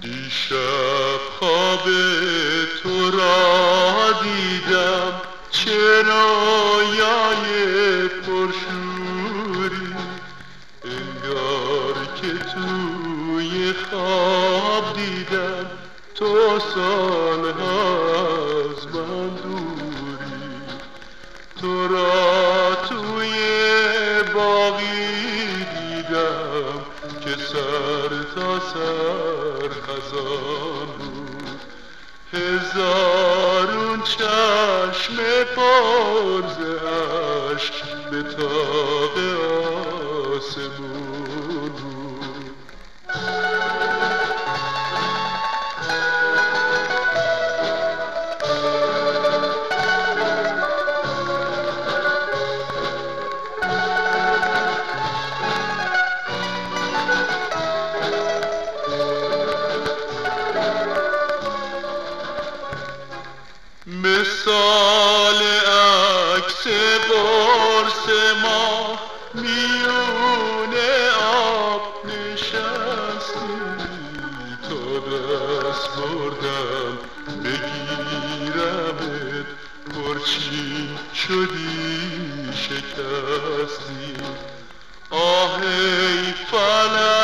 دیشب خواب سالها از من دوری. تو را توی باقی دیدم که سر تا سر خزان بود. هزارون چشم پر ز اشک به مثال عکس قرص ما میون آب نشستی. تا دست بردم بگیرمت. پرچین شدی شکستی. آه ای فلک.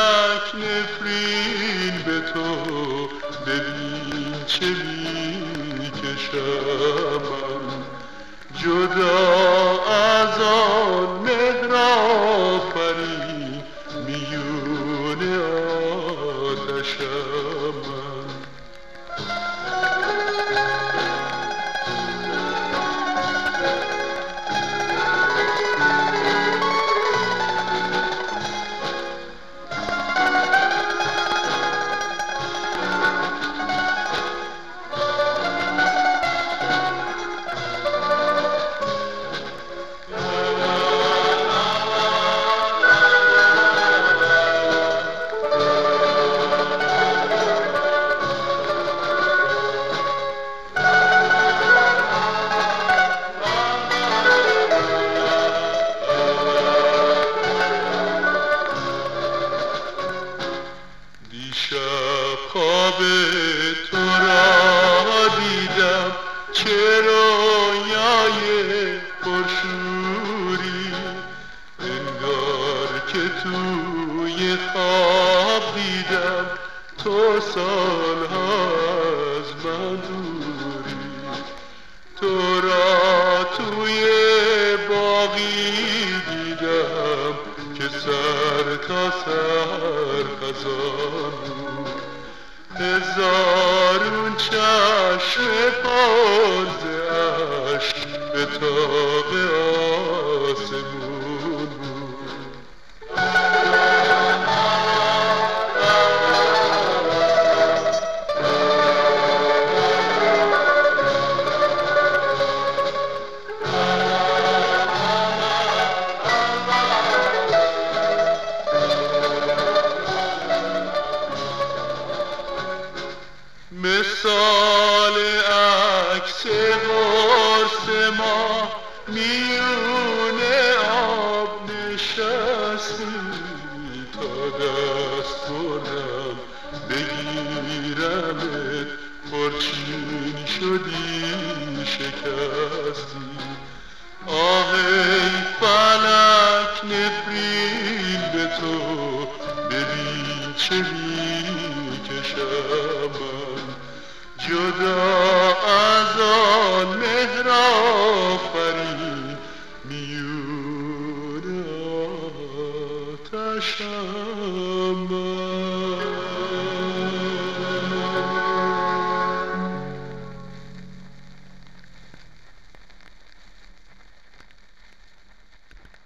جدا سالها از من دوری. تو را توی باقی دیدم که سر تا سر خزان بود. هزارون چشم به طاق ما میون آب نشستی تا دست بردم بگیرمت پرچین شدی شکستی. آه ای فلک نفرین به تو ببین چه می‌کشم من. جدا از آن Europa.